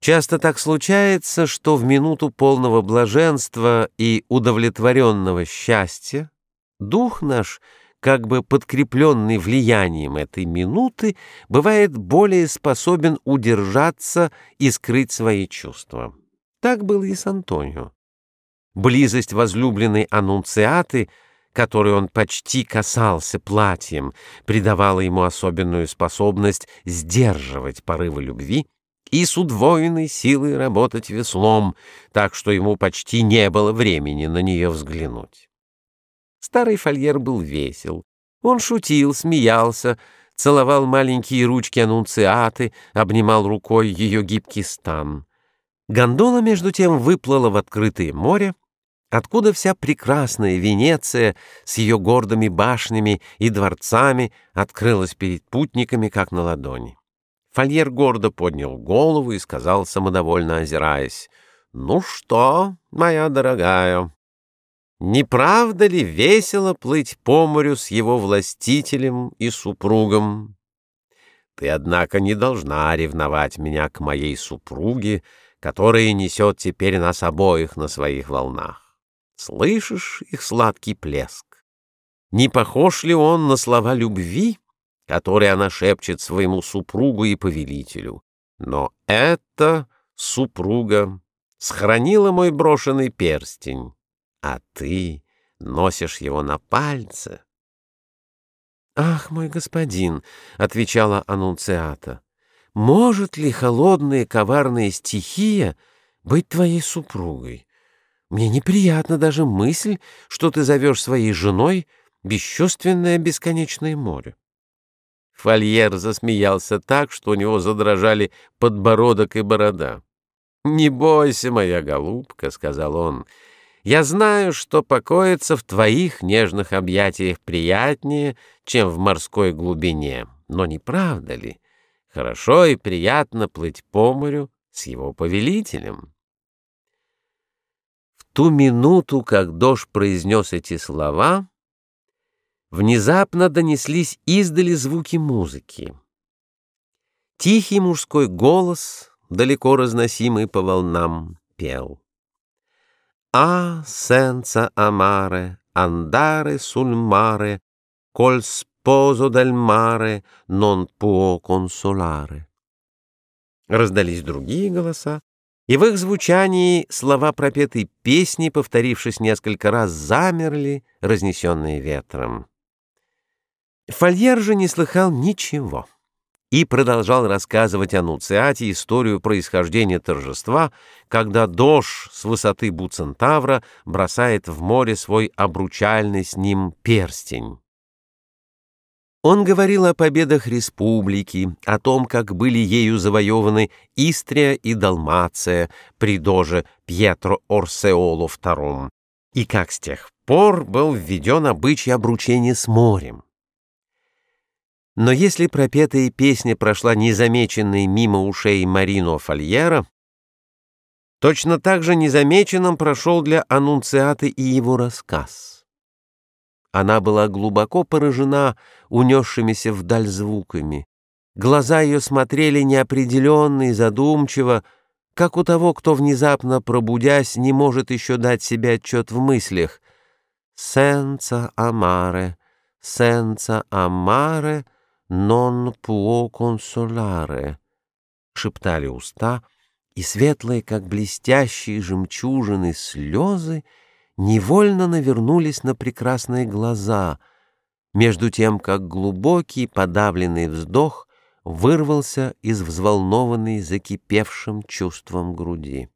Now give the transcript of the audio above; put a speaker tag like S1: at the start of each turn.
S1: Часто так случается, что в минуту полного блаженства и удовлетворенного счастья дух наш, как бы подкрепленный влиянием этой минуты, бывает более способен удержаться и скрыть свои чувства. Так было и с Антонио. Близость возлюбленной аннунциаты, которой он почти касался платьем, придавала ему особенную способность сдерживать порывы любви, и с удвоенной силой работать веслом, так что ему почти не было времени на нее взглянуть. Старый фольер был весел. Он шутил, смеялся, целовал маленькие ручки анунциаты, обнимал рукой ее гибкий стан. Гондола, между тем, выплыла в открытое море, откуда вся прекрасная Венеция с ее гордыми башнями и дворцами открылась перед путниками, как на ладони. Фольер гордо поднял голову и сказал, самодовольно озираясь, «Ну что, моя дорогая, не правда ли весело плыть по морю с его властителем и супругом? Ты, однако, не должна ревновать меня к моей супруге, которая несет теперь нас обоих на своих волнах. Слышишь их сладкий плеск? Не похож ли он на слова любви?» Который она шепчет своему супругу и повелителю. Но эта супруга сохранила мой брошенный перстень, а ты носишь его на пальце. «Ах, мой господин!» — отвечала аннунциата. «Может ли холодная коварная стихия быть твоей супругой? Мне неприятна даже мысль, что ты зовешь своей женой бесчувственное бесконечное море». Фольер засмеялся так, что у него задрожали подбородок и борода. «Не бойся, моя голубка», — сказал он, — «я знаю, что покоиться в твоих нежных объятиях приятнее, чем в морской глубине. Но не правда ли? Хорошо и приятно плыть по морю с его повелителем». В ту минуту, как Дож произнес эти слова, внезапно донеслись издали звуки музыки. Тихий мужской голос, далеко разносимый по волнам, пел. «А сенца амаре, андаре суль маре, коль спозо дель маре, нон пуо консоларе». Раздались другие голоса, и в их звучании слова пропетой песни, повторившись несколько раз, замерли, разнесенные ветром. Фольер же не слыхал ничего и продолжал рассказывать о Нуциате историю происхождения торжества, когда Дош с высоты Буцентавра бросает в море свой обручальный с ним перстень. Он говорил о победах республики, о том, как были ею завоеваны Истрия и Далмация при доже Пьетро Орсеоло II, и как с тех пор был введен обычай обручения с морем. Но если пропетая песня прошла незамеченной мимо ушей Марино Фольера, точно так же незамеченным прошел для Аннунциаты и его рассказ. Она была глубоко поражена унесшимися вдаль звуками. Глаза ее смотрели неопределенно и задумчиво, как у того, кто, внезапно пробудясь, не может еще дать себе отчет в мыслях. «Сенца амаре, сенца амаре», «Non può consolare», — шептали уста, и светлые, как блестящие жемчужины, слезы невольно навернулись на прекрасные глаза, между тем, как глубокий подавленный вздох вырвался из взволнованной закипевшим чувством груди.